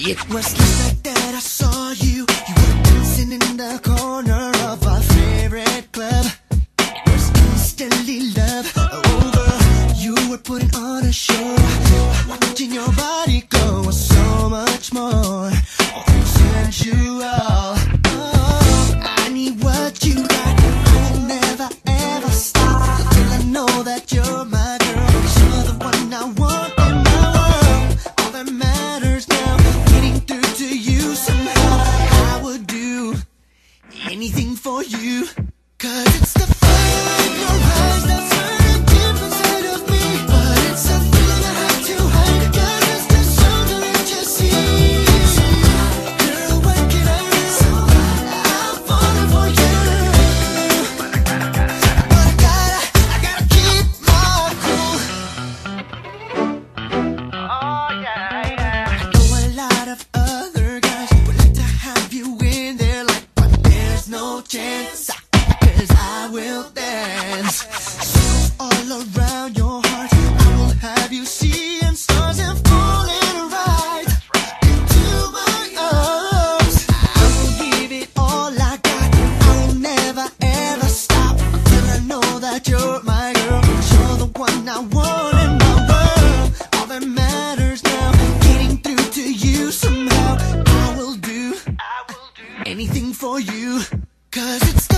It was last that I saw you. You were dancing in the corner of our favorite club. Was instantly love. Girl, you were putting on a show. Watching your body go was so much more. Anything for you. Cause it's the chance, cause I will dance. All around your heart, I will have you seeing stars and falling right into my arms. I'll give it all I got, I'll never ever stop. Till I know that you're my girl, you're the one I want in my world. All that matters now, getting through to you somehow. I will do anything for you. Cause it's the